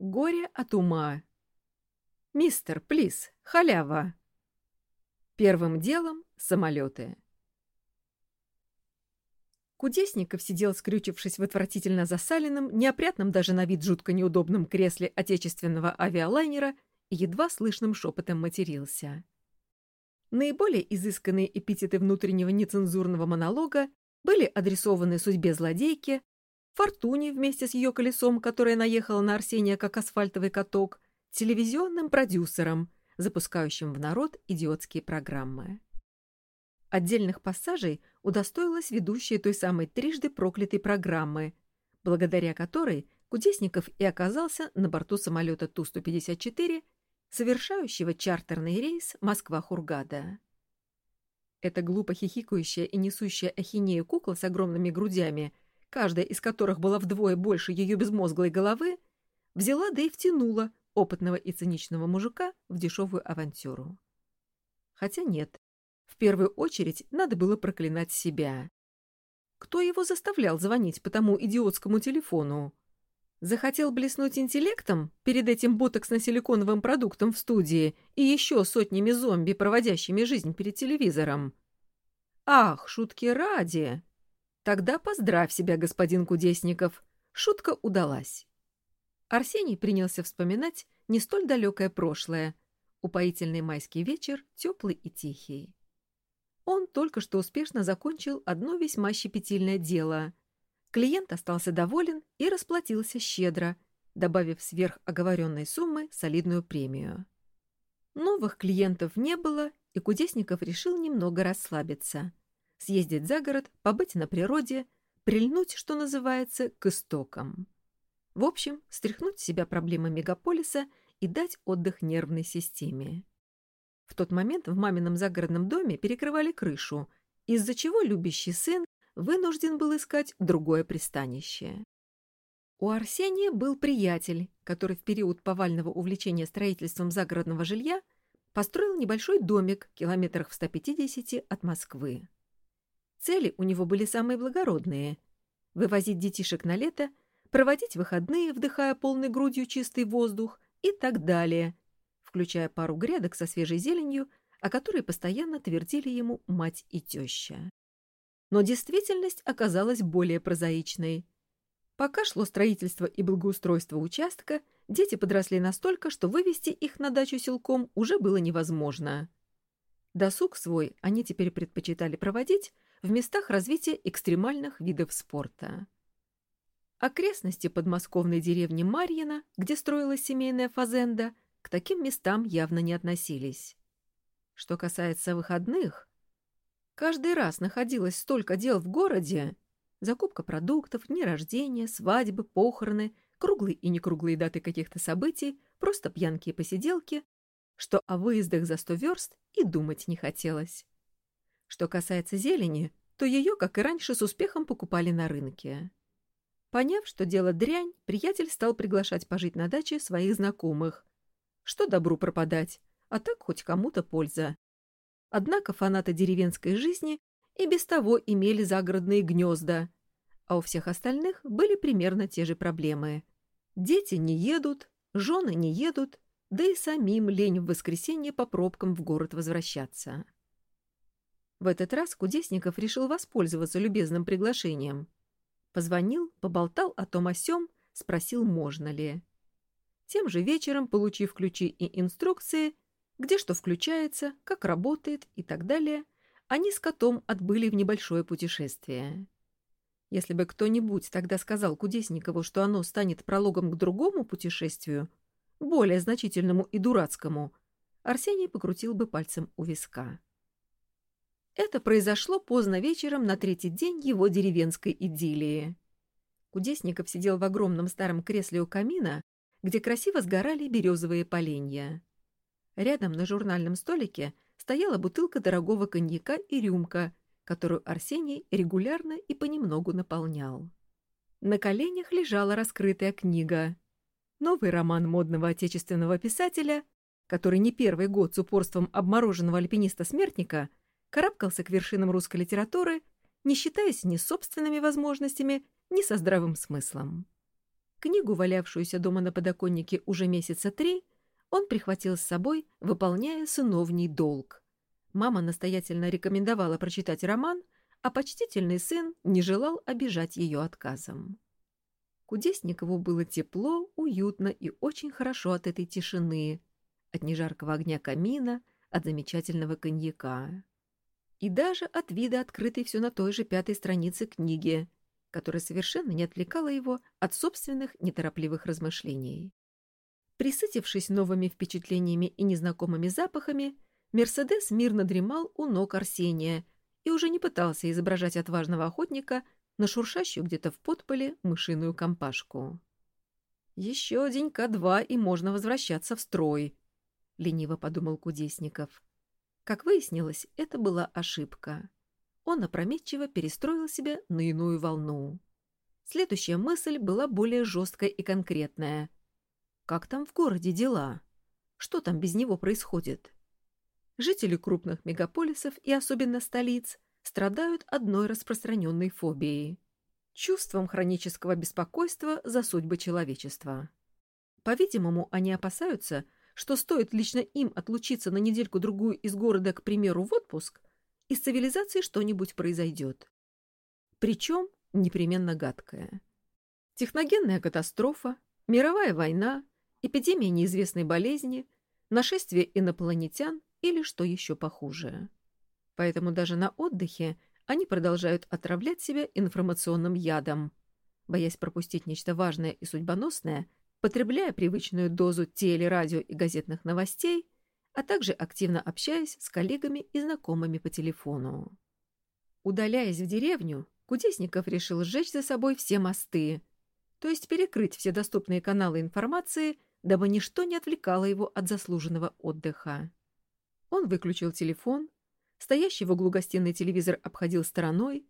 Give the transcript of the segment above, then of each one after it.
Горе от ума. Мистер, плиз, халява. Первым делом — самолеты. Кудесников сидел, скрючившись в отвратительно засаленном, неопрятном даже на вид жутко неудобном кресле отечественного авиалайнера и едва слышным шепотом матерился. Наиболее изысканные эпитеты внутреннего нецензурного монолога были адресованы судьбе злодейки, Фортуне вместе с ее колесом, которое наехало на Арсения как асфальтовый каток, телевизионным продюсером, запускающим в народ идиотские программы. Отдельных пассажей удостоилась ведущая той самой трижды проклятой программы, благодаря которой Кудесников и оказался на борту самолета Ту-154, совершающего чартерный рейс Москва-Хургада. Эта глупо хихикающая и несущая ахинею кукла с огромными грудями, каждая из которых была вдвое больше ее безмозглой головы, взяла да и втянула опытного и циничного мужика в дешевую авантюру. Хотя нет, в первую очередь надо было проклинать себя. Кто его заставлял звонить по тому идиотскому телефону? Захотел блеснуть интеллектом перед этим ботоксно-силиконовым продуктом в студии и еще сотнями зомби, проводящими жизнь перед телевизором? Ах, шутки ради! Тогда поздравь себя, господин Кудесников. Шутка удалась. Арсений принялся вспоминать не столь далекое прошлое. Упоительный майский вечер, теплый и тихий. Он только что успешно закончил одно весьма щепетильное дело. Клиент остался доволен и расплатился щедро, добавив сверх оговоренной суммы солидную премию. Новых клиентов не было, и Кудесников решил немного расслабиться. Съездить за город, побыть на природе, прильнуть, что называется, к истокам. В общем, стряхнуть с себя проблемы мегаполиса и дать отдых нервной системе. В тот момент в мамином загородном доме перекрывали крышу, из-за чего любящий сын вынужден был искать другое пристанище. У Арсения был приятель, который в период повального увлечения строительством загородного жилья построил небольшой домик километрах в 150 от Москвы. Цели у него были самые благородные — вывозить детишек на лето, проводить выходные, вдыхая полной грудью чистый воздух и так далее, включая пару грядок со свежей зеленью, о которой постоянно твердили ему мать и теща. Но действительность оказалась более прозаичной. Пока шло строительство и благоустройство участка, дети подросли настолько, что вывести их на дачу силком уже было невозможно. Досуг свой они теперь предпочитали проводить в местах развития экстремальных видов спорта. Окрестности подмосковной деревни Марьина, где строилась семейная фазенда, к таким местам явно не относились. Что касается выходных, каждый раз находилось столько дел в городе, закупка продуктов, дни рождения, свадьбы, похороны, круглые и некруглые даты каких-то событий, просто пьянки и посиделки, что о выездах за сто верст и думать не хотелось. Что касается зелени, то ее, как и раньше, с успехом покупали на рынке. Поняв, что дело дрянь, приятель стал приглашать пожить на даче своих знакомых, что добру пропадать, а так хоть кому-то польза. Однако фанаты деревенской жизни и без того имели загородные гнезда, а у всех остальных были примерно те же проблемы. Дети не едут, жены не едут, да и самим лень в воскресенье по пробкам в город возвращаться. В этот раз Кудесников решил воспользоваться любезным приглашением. Позвонил, поболтал о том о сём, спросил, можно ли. Тем же вечером, получив ключи и инструкции, где что включается, как работает и так далее, они с котом отбыли в небольшое путешествие. Если бы кто-нибудь тогда сказал Кудесникову, что оно станет прологом к другому путешествию, более значительному и дурацкому, Арсений покрутил бы пальцем у виска. Это произошло поздно вечером на третий день его деревенской идиллии. Кудесников сидел в огромном старом кресле у камина где красиво сгорали березовые поленья. Рядом на журнальном столике стояла бутылка дорогого коньяка и рюмка, которую Арсений регулярно и понемногу наполнял. На коленях лежала раскрытая книга. Новый роман модного отечественного писателя, который не первый год с упорством обмороженного альпиниста-смертника карабкался к вершинам русской литературы, не считаясь ни собственными возможностями, ни со здравым смыслом. Книгу, валявшуюся дома на подоконнике уже месяца три, он прихватил с собой, выполняя сыновний долг. Мама настоятельно рекомендовала прочитать роман, а почтительный сын не желал обижать ее отказом. Кудесникову было тепло, уютно и очень хорошо от этой тишины, от нежаркого огня камина, от замечательного коньяка. И даже от вида, открытой все на той же пятой странице книги, которая совершенно не отвлекала его от собственных неторопливых размышлений. Присытившись новыми впечатлениями и незнакомыми запахами, Мерседес мирно дремал у ног Арсения и уже не пытался изображать отважного охотника на шуршащую где-то в подполе мышиную компашку. «Еще денька-два, и можно возвращаться в строй», — лениво подумал Кудесников. Как выяснилось, это была ошибка. Он опрометчиво перестроил себя на иную волну. Следующая мысль была более жесткая и конкретная. Как там в городе дела? Что там без него происходит? Жители крупных мегаполисов и особенно столиц страдают одной распространенной фобией – чувством хронического беспокойства за судьбы человечества. По-видимому, они опасаются, что стоит лично им отлучиться на недельку-другую из города, к примеру, в отпуск, из цивилизации что-нибудь произойдет. Причем непременно гадкое. Техногенная катастрофа, мировая война, эпидемия неизвестной болезни, нашествие инопланетян или что еще похуже. Поэтому даже на отдыхе они продолжают отравлять себя информационным ядом, боясь пропустить нечто важное и судьбоносное, потребляя привычную дозу теле, радио и газетных новостей, а также активно общаясь с коллегами и знакомыми по телефону. Удаляясь в деревню, Кудесников решил сжечь за собой все мосты, то есть перекрыть все доступные каналы информации, дабы ничто не отвлекало его от заслуженного отдыха. Он выключил телефон, стоящий в углу гостиной телевизор обходил стороной,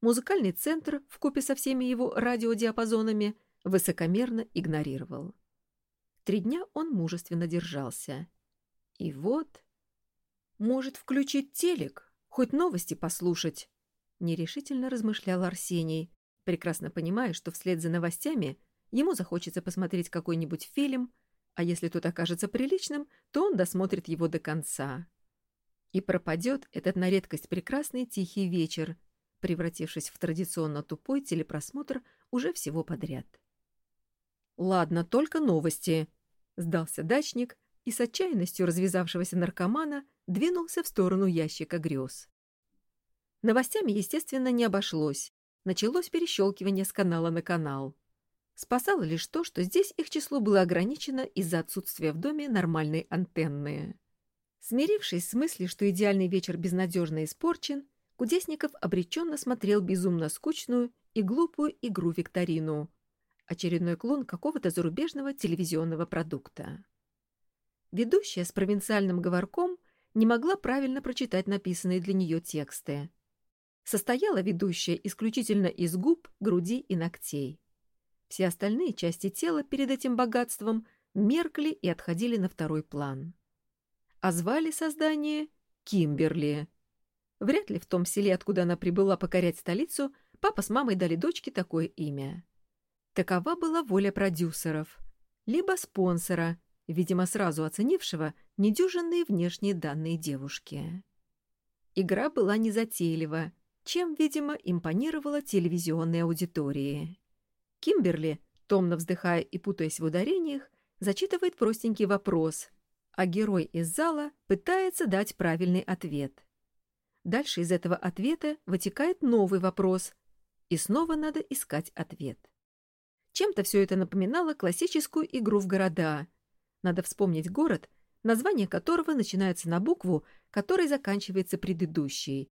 музыкальный центр в купе со всеми его радиодиапазонами высокомерно игнорировал. Три дня он мужественно держался. И вот... Может, включить телек, хоть новости послушать? Нерешительно размышлял Арсений, прекрасно понимая, что вслед за новостями ему захочется посмотреть какой-нибудь фильм, а если тот окажется приличным, то он досмотрит его до конца. И пропадет этот на редкость прекрасный тихий вечер, превратившись в традиционно тупой телепросмотр уже всего подряд. «Ладно, только новости», — сдался дачник и с отчаянностью развязавшегося наркомана двинулся в сторону ящика грез. Новостями, естественно, не обошлось. Началось перещелкивание с канала на канал. Спасало лишь то, что здесь их число было ограничено из-за отсутствия в доме нормальной антенны. Смирившись с мыслью, что идеальный вечер безнадежно испорчен, Кудесников обреченно смотрел безумно скучную и глупую игру-викторину. Очередной клон какого-то зарубежного телевизионного продукта. Ведущая с провинциальным говорком не могла правильно прочитать написанные для нее тексты. Состояла ведущая исключительно из губ, груди и ногтей. Все остальные части тела перед этим богатством меркли и отходили на второй план. А звали создание Кимберли. Вряд ли в том селе, откуда она прибыла покорять столицу, папа с мамой дали дочке такое имя. Такова была воля продюсеров, либо спонсора, видимо, сразу оценившего недюжинные внешние данные девушки. Игра была незатейлива, чем, видимо, импонировала телевизионной аудитории. Кимберли, томно вздыхая и путаясь в ударениях, зачитывает простенький вопрос, а герой из зала пытается дать правильный ответ. Дальше из этого ответа вытекает новый вопрос, и снова надо искать ответ. Чем-то все это напоминало классическую игру в города. Надо вспомнить город, название которого начинается на букву, которой заканчивается предыдущий,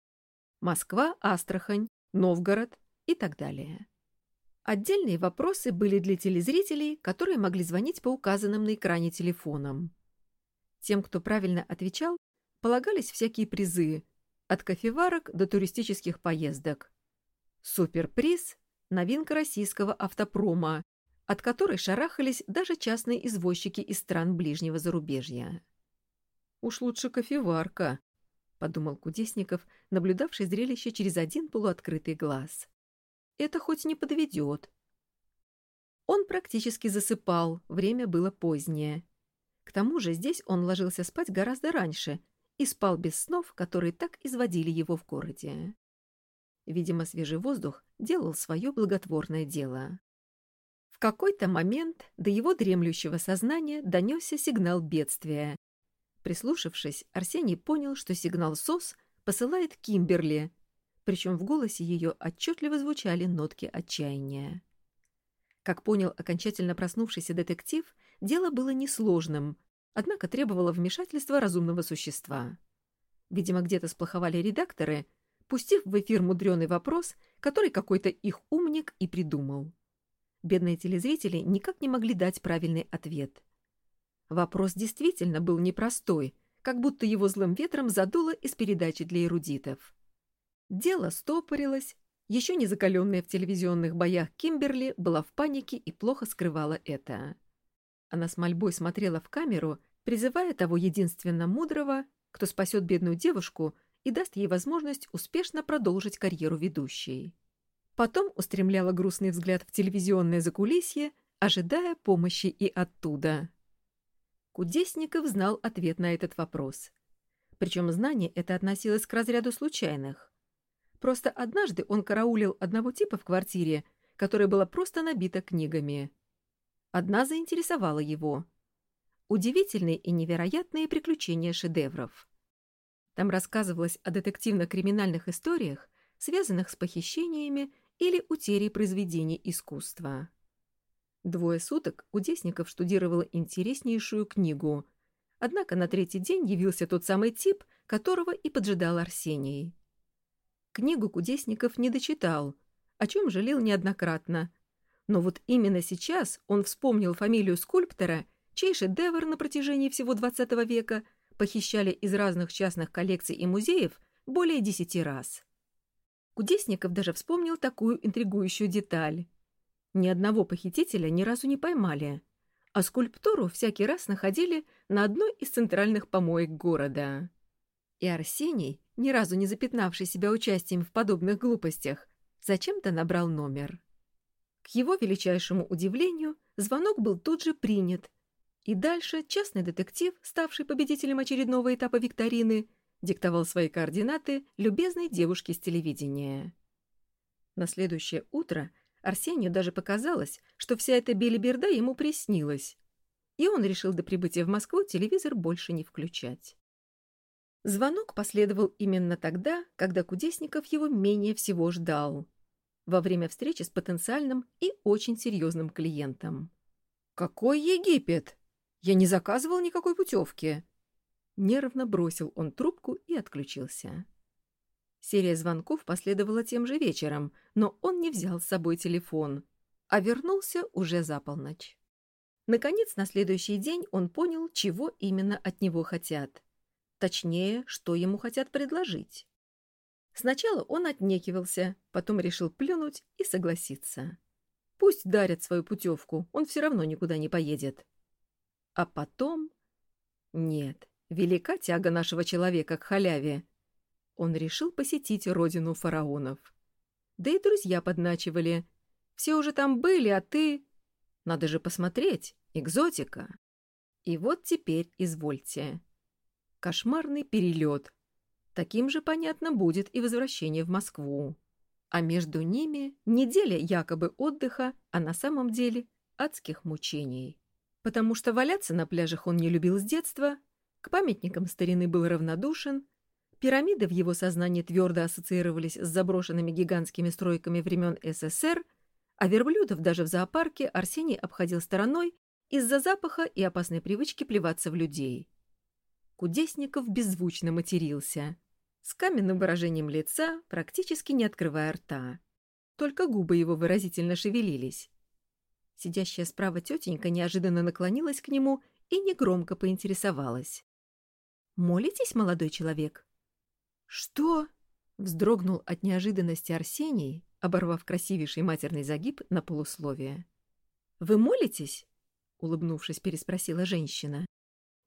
Москва, Астрахань, Новгород и так далее. Отдельные вопросы были для телезрителей, которые могли звонить по указанным на экране телефонам. Тем, кто правильно отвечал, полагались всякие призы, от кофеварок до туристических поездок. Суперприз – новинка российского автопрома, от которой шарахались даже частные извозчики из стран ближнего зарубежья. Уж лучше кофеварка, — подумал Кудесников, наблюдавший зрелище через один полуоткрытый глаз. «Это хоть не подведет». Он практически засыпал, время было позднее. К тому же здесь он ложился спать гораздо раньше и спал без снов, которые так изводили его в городе. Видимо, свежий воздух делал свое благотворное дело. В какой-то момент до его дремлющего сознания донесся сигнал бедствия. Прислушавшись, Арсений понял, что сигнал СОС посылает Кимберли, причем в голосе ее отчетливо звучали нотки отчаяния. Как понял окончательно проснувшийся детектив, дело было несложным, однако требовало вмешательства разумного существа. Видимо, где-то сплоховали редакторы, пустив в эфир мудреный вопрос, который какой-то их умник и придумал. Бедные телезрители никак не могли дать правильный ответ. Вопрос действительно был непростой, как будто его злым ветром задуло из передачи для эрудитов. Дело стопорилось, еще не закаленная в телевизионных боях Кимберли была в панике и плохо скрывала это. Она с мольбой смотрела в камеру, призывая того единственно мудрого, кто спасет бедную девушку и даст ей возможность успешно продолжить карьеру ведущей. Потом устремляла грустный взгляд в телевизионное закулисье, ожидая помощи и оттуда. Кудесников знал ответ на этот вопрос. Причем знание это относилось к разряду случайных. Просто однажды он караулил одного типа в квартире, которая была просто набита книгами. Одна заинтересовала его. Удивительные и невероятные приключения шедевров. Там рассказывалось о детективно-криминальных историях, связанных с похищениями или утерей произведений искусства. Двое суток Кудесников штудировал интереснейшую книгу. Однако на третий день явился тот самый тип, которого и поджидал Арсений. Книгу Кудесников не дочитал, о чем жалел неоднократно. Но вот именно сейчас он вспомнил фамилию скульптора, чей шедевр на протяжении всего XX века похищали из разных частных коллекций и музеев более десяти раз. Кудесников даже вспомнил такую интригующую деталь. Ни одного похитителя ни разу не поймали, а скульптуру всякий раз находили на одной из центральных помоек города. И Арсений, ни разу не запятнавший себя участием в подобных глупостях, зачем-то набрал номер. К его величайшему удивлению, звонок был тут же принят, и дальше частный детектив, ставший победителем очередного этапа викторины, диктовал свои координаты любезной девушке с телевидения. На следующее утро Арсению даже показалось, что вся эта белиберда ему приснилась, и он решил до прибытия в Москву телевизор больше не включать. Звонок последовал именно тогда, когда Кудесников его менее всего ждал. Во время встречи с потенциальным и очень серьезным клиентом. «Какой Египет? Я не заказывал никакой путевки!» Нервно бросил он трубку и отключился. Серия звонков последовала тем же вечером, но он не взял с собой телефон, а вернулся уже за полночь. Наконец, на следующий день он понял, чего именно от него хотят. Точнее, что ему хотят предложить. Сначала он отнекивался, потом решил плюнуть и согласиться. Пусть дарят свою путевку, он все равно никуда не поедет. А потом... Нет, велика тяга нашего человека к халяве. Он решил посетить родину фараонов. Да и друзья подначивали. Все уже там были, а ты... Надо же посмотреть, экзотика. И вот теперь извольте. Кошмарный перелет. Таким же, понятно, будет и возвращение в Москву. А между ними неделя якобы отдыха, а на самом деле адских мучений. Потому что валяться на пляжах он не любил с детства, к памятникам старины был равнодушен, пирамиды в его сознании твердо ассоциировались с заброшенными гигантскими стройками времен СССР, а верблюдов даже в зоопарке Арсений обходил стороной из-за запаха и опасной привычки плеваться в людей. Кудесников беззвучно матерился, с каменным выражением лица, практически не открывая рта. Только губы его выразительно шевелились. Сидящая справа тетенька неожиданно наклонилась к нему и негромко поинтересовалась. «Молитесь, молодой человек?» «Что?» — вздрогнул от неожиданности Арсений, оборвав красивейший матерный загиб на полусловие. «Вы молитесь?» — улыбнувшись, переспросила женщина.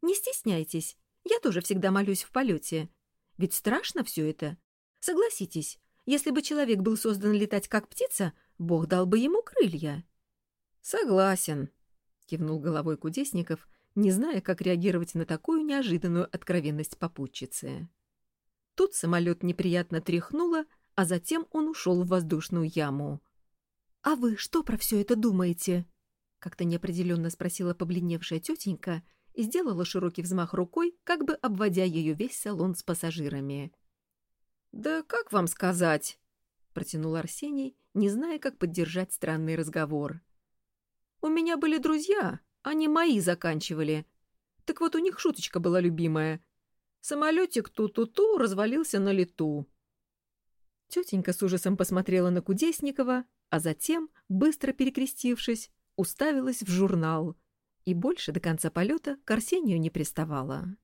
«Не стесняйтесь, я тоже всегда молюсь в полете. Ведь страшно все это. Согласитесь, если бы человек был создан летать как птица, Бог дал бы ему крылья. Согласен, кивнул головой Кудесников, не зная, как реагировать на такую неожиданную откровенность попутчицы. Тут самолет неприятно тряхнуло, а затем он ушел в воздушную яму. «А вы что про все это думаете?» — как-то неопределенно спросила побледневшая тетенька и сделала широкий взмах рукой, как бы обводя ее весь салон с пассажирами. «Да как вам сказать?» — протянул Арсений, не зная, как поддержать странный разговор. «У меня были друзья, они мои заканчивали. Так вот у них шуточка была любимая. Самолетик ту-ту-ту развалился на лету». Тетенька с ужасом посмотрела на Кудесникова, а затем, быстро перекрестившись, уставилась в журнал и больше до конца полета к Арсению не приставала.